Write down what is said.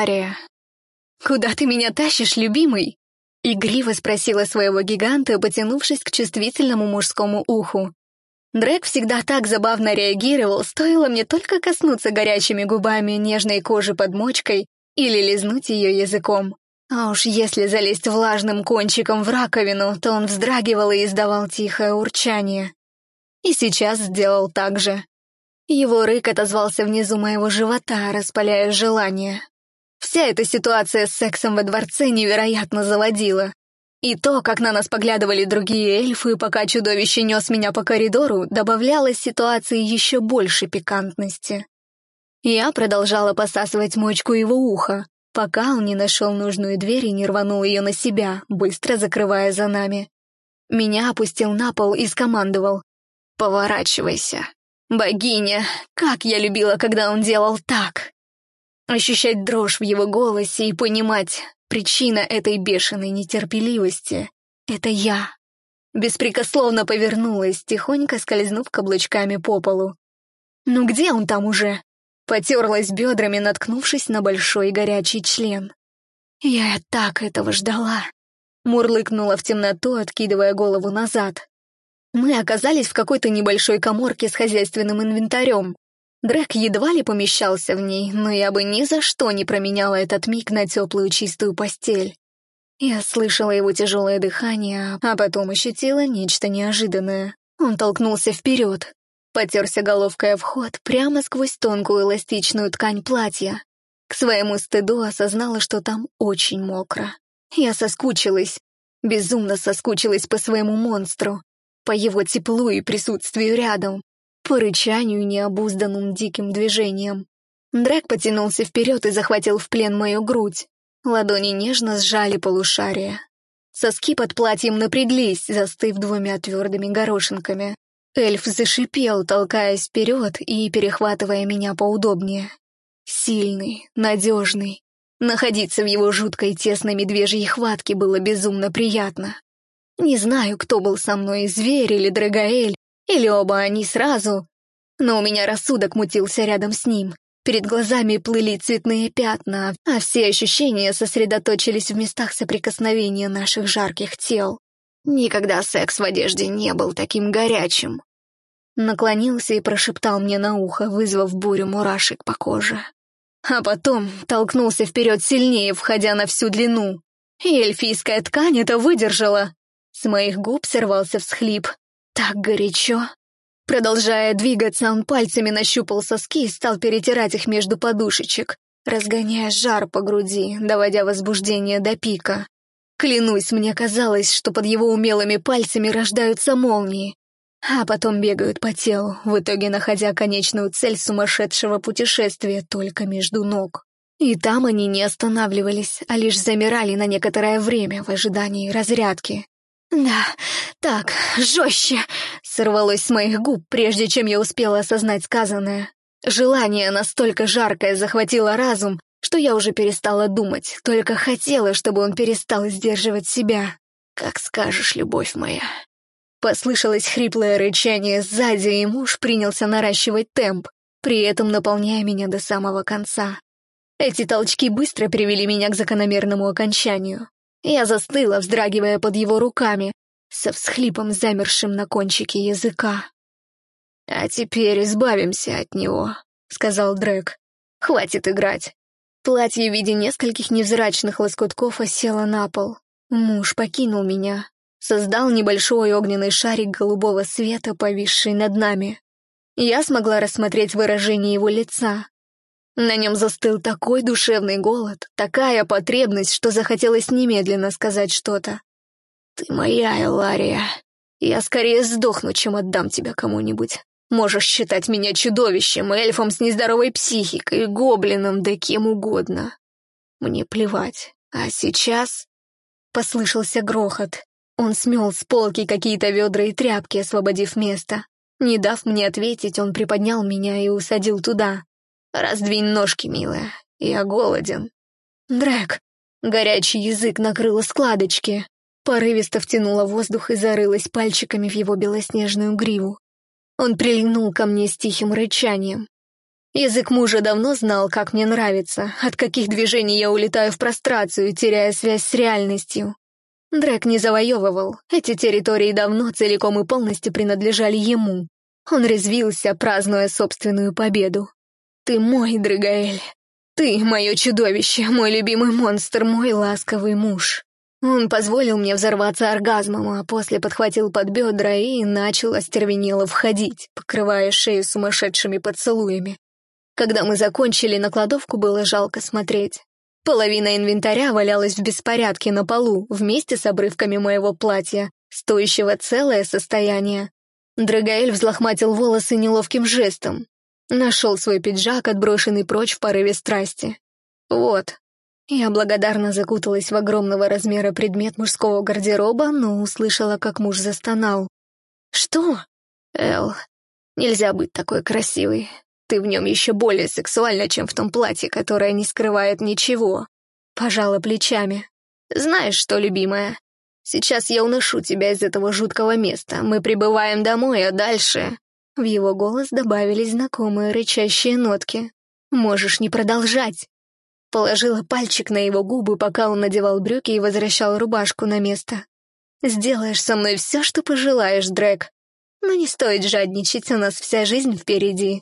Лария. «Куда ты меня тащишь, любимый?» Игриво спросила своего гиганта, потянувшись к чувствительному мужскому уху. Дрэк всегда так забавно реагировал, стоило мне только коснуться горячими губами нежной кожи под мочкой или лизнуть ее языком. А уж если залезть влажным кончиком в раковину, то он вздрагивал и издавал тихое урчание. И сейчас сделал так же. Его рык отозвался внизу моего живота, распаляя желание. Вся эта ситуация с сексом во дворце невероятно заводила. И то, как на нас поглядывали другие эльфы, пока чудовище нес меня по коридору, добавляло ситуации еще больше пикантности. Я продолжала посасывать мочку его уха, пока он не нашел нужную дверь и не рванул ее на себя, быстро закрывая за нами. Меня опустил на пол и скомандовал. «Поворачивайся. Богиня, как я любила, когда он делал так!» Ощущать дрожь в его голосе и понимать, причина этой бешеной нетерпеливости — это я. Беспрекословно повернулась, тихонько скользнув каблучками по полу. «Ну где он там уже?» Потерлась бедрами, наткнувшись на большой горячий член. «Я так этого ждала!» Мурлыкнула в темноту, откидывая голову назад. Мы оказались в какой-то небольшой коморке с хозяйственным инвентарем. Дрэк едва ли помещался в ней, но я бы ни за что не променяла этот миг на теплую чистую постель. Я слышала его тяжелое дыхание, а потом ощутила нечто неожиданное. Он толкнулся вперед, потерся головкой о вход прямо сквозь тонкую эластичную ткань платья. К своему стыду осознала, что там очень мокро. Я соскучилась, безумно соскучилась по своему монстру, по его теплу и присутствию рядом по рычанию необузданным диким движением. Драк потянулся вперед и захватил в плен мою грудь. Ладони нежно сжали полушария. Соски под платьем напряглись, застыв двумя твердыми горошинками. Эльф зашипел, толкаясь вперед и перехватывая меня поудобнее. Сильный, надежный. Находиться в его жуткой тесной медвежьей хватке было безумно приятно. Не знаю, кто был со мной, зверь или Драгаэль, или оба они сразу. Но у меня рассудок мутился рядом с ним. Перед глазами плыли цветные пятна, а все ощущения сосредоточились в местах соприкосновения наших жарких тел. Никогда секс в одежде не был таким горячим. Наклонился и прошептал мне на ухо, вызвав бурю мурашек по коже. А потом толкнулся вперед сильнее, входя на всю длину. И эльфийская ткань это выдержала. С моих губ сорвался всхлип, так горячо. Продолжая двигаться, он пальцами нащупал соски и стал перетирать их между подушечек, разгоняя жар по груди, доводя возбуждение до пика. Клянусь, мне казалось, что под его умелыми пальцами рождаются молнии, а потом бегают по телу, в итоге находя конечную цель сумасшедшего путешествия только между ног. И там они не останавливались, а лишь замирали на некоторое время в ожидании разрядки. «Да, так, жестче!» — сорвалось с моих губ, прежде чем я успела осознать сказанное. Желание настолько жаркое захватило разум, что я уже перестала думать, только хотела, чтобы он перестал сдерживать себя. «Как скажешь, любовь моя». Послышалось хриплое рычание сзади, и муж принялся наращивать темп, при этом наполняя меня до самого конца. Эти толчки быстро привели меня к закономерному окончанию. Я застыла, вздрагивая под его руками, со всхлипом замершим на кончике языка. «А теперь избавимся от него», — сказал Дрэк. «Хватит играть». Платье в виде нескольких невзрачных лоскутков осело на пол. Муж покинул меня, создал небольшой огненный шарик голубого света, повисший над нами. Я смогла рассмотреть выражение его лица, на нем застыл такой душевный голод, такая потребность, что захотелось немедленно сказать что-то. «Ты моя, Элария. Я скорее сдохну, чем отдам тебя кому-нибудь. Можешь считать меня чудовищем, эльфом с нездоровой психикой, гоблином, да кем угодно. Мне плевать. А сейчас...» Послышался грохот. Он смел с полки какие-то ведра и тряпки, освободив место. Не дав мне ответить, он приподнял меня и усадил туда. «Раздвинь ножки, милая, я голоден». «Дрэк!» Горячий язык накрыл складочки. Порывисто втянула воздух и зарылась пальчиками в его белоснежную гриву. Он прильнул ко мне с тихим рычанием. Язык мужа давно знал, как мне нравится, от каких движений я улетаю в прострацию, теряя связь с реальностью. Дрэк не завоевывал, эти территории давно целиком и полностью принадлежали ему. Он резвился, празднуя собственную победу. «Ты мой, Драгаэль. Ты — мое чудовище, мой любимый монстр, мой ласковый муж». Он позволил мне взорваться оргазмом, а после подхватил под бедра и начал остервенело входить, покрывая шею сумасшедшими поцелуями. Когда мы закончили, на кладовку было жалко смотреть. Половина инвентаря валялась в беспорядке на полу вместе с обрывками моего платья, стоящего целое состояние. Драгаэль взлохматил волосы неловким жестом. Нашел свой пиджак, отброшенный прочь в порыве страсти. Вот. Я благодарно закуталась в огромного размера предмет мужского гардероба, но услышала, как муж застонал. «Что?» «Эл, нельзя быть такой красивой. Ты в нем еще более сексуальна, чем в том платье, которое не скрывает ничего. Пожала плечами. Знаешь что, любимая, сейчас я уношу тебя из этого жуткого места. Мы прибываем домой, а дальше... В его голос добавились знакомые рычащие нотки. «Можешь не продолжать!» Положила пальчик на его губы, пока он надевал брюки и возвращал рубашку на место. «Сделаешь со мной все, что пожелаешь, Дрэк. Но не стоит жадничать, у нас вся жизнь впереди».